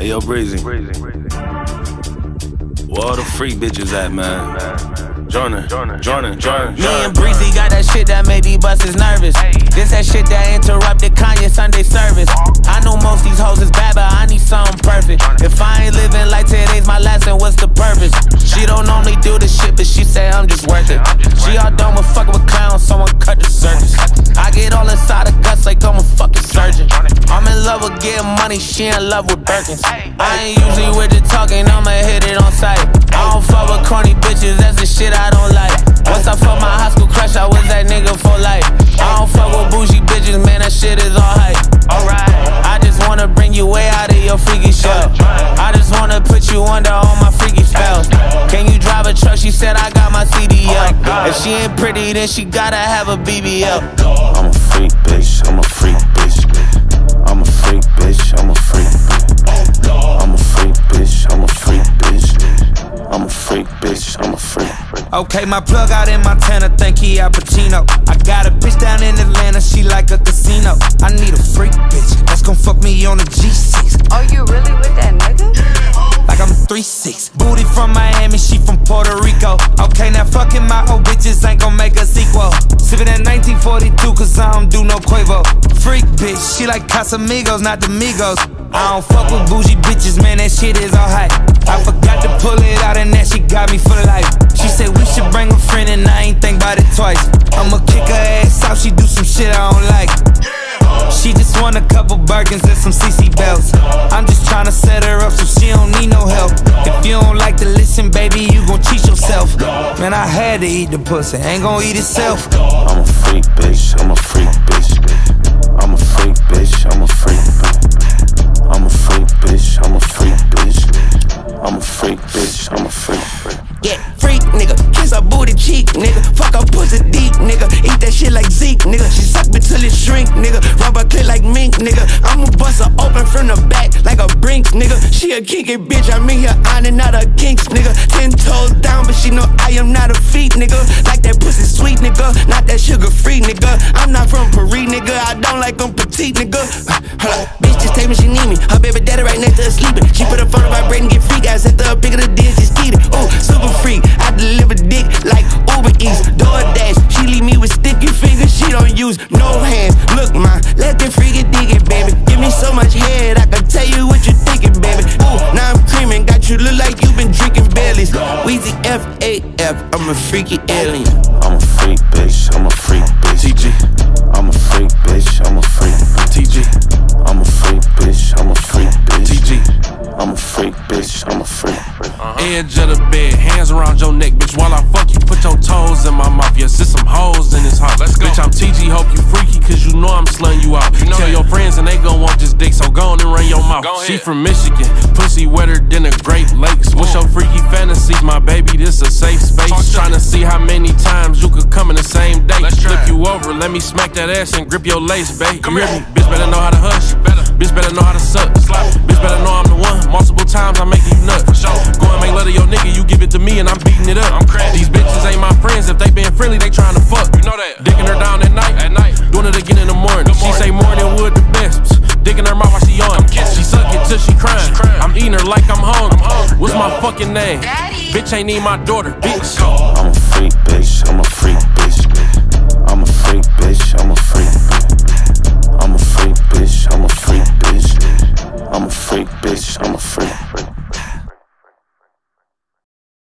Hey, yo, Breezy. Where all the freak bitches at, man? Jordan, Jordan, Jordan, Jordan. Me and Breezy got that shit that made these buses nervous. This that shit that interrupted Kanye Sunday service. I know most these hoes is bad, but I need something perfect. If I ain't living like today's my last, then what's the purpose? In love with getting money, she in love with Birkins. I ain't usually with the talking, I'ma hit it on sight. I don't fuck with corny bitches, that's the shit I don't like. Once I fuck my high school crush, I was that nigga for life. I don't fuck with bougie bitches, man, that shit is all hype. Alright, I just wanna bring you way out of your freaky shell. I just wanna put you under all my freaky spells. Can you drive a truck? She said I got my CDL. Oh if she ain't pretty, then she gotta have a BBL. I'm a freak, bitch. I'm a freak, bitch. Okay, my plug out in Montana, think he Al Pacino. I got a bitch down in Atlanta, she like a casino. I need a freak bitch that's gon' fuck me on a G6. Are you really with that nigga? Like I'm 3-6. Booty from Miami, she from Puerto Rico. Okay, now fucking my old bitches ain't gon' make a sequel. Sippin' that 1942, cause I don't do no Quavo. Freak bitch, she like Casamigos, not the Migos. I don't fuck with bougie bitches, man, that shit is all hype. I forgot to pull it out, and that she got me for life. Said we should bring a friend, and I ain't think about it twice. I'ma kick her ass out, she do some shit I don't like. She just want a couple Birkins and some CC belts. I'm just tryna set her up so she don't need no help. If you don't like to listen, baby, you gon' cheat yourself. Man, I had to eat the pussy, ain't gon' eat itself. I'm a freak, bitch. I'm a freak, bitch. I'm a freak, bitch. I'm a freak, bitch. I'm a freak, bitch. I'm a freak, bitch. I'm a freak, bitch. I'm a freak. Yeah, she a kinky bitch, I'm in here ironing out her kinks nigga, ten toes down but she know I am not a feet nigga, like that pussy sweet nigga, not that sugar free nigga, I'm not from Paris nigga, I don't like them petite nigga, uh, hold up, bitch just tell me she need me, her baby daddy right next to her sleeping, she put her phone on vibrating, get free. Guys, set the bigger the deal, she skeeted, ooh, super freak. I deliver dick like Uber Eats, DoorDash. She leave me with sticky fingers. She don't use. No hands. Look, my left and freaky dig it, baby. Give me so much head, you look like you've been drinking Baileys. Weezy F A F, I'm a freaky alien. I'm a freak, bitch. I'm a freak, bitch. TG. I'm a freak, bitch. I'm a freak, TG. I'm a freak, bitch. I'm a freak, bitch. TG. I'm a freak, bitch. I'm a freak. Edge of the bed, hands around your neck, bitch. While I fuck you, put your toes in my mouth. Yes, there's some hoes in this house. Let's go. Bitch, I'm TG, hope you freaky, cause you know I'm slutting you out. know Tell that. your friends and they gon' want this dick, so go on and run your mouth. She from Michigan, pussy wetter than the Great Lakes. What's your freaky fantasies, my baby? This a safe space. to Trying me. to see how many times you could come in the same day. Flip you over, let me smack that ass and grip your lace, babe. Come you hear here. me? Bitch better know how to hush. Better. Bitch better know how to suck. Slap. Bitch better know I'm the one. Multiple times I'm making you nut. sure. Go and make love to your nigga, fucking name? Daddy. Bitch ain't need my daughter. Bitch. I'm a freak, bitch. I'm a freak, bitch. I'm a freak, bitch. I'm a freak, bitch. I'm a freak, bitch. I'm a freak, bitch. I'm a freak, bitch. I'm a freak.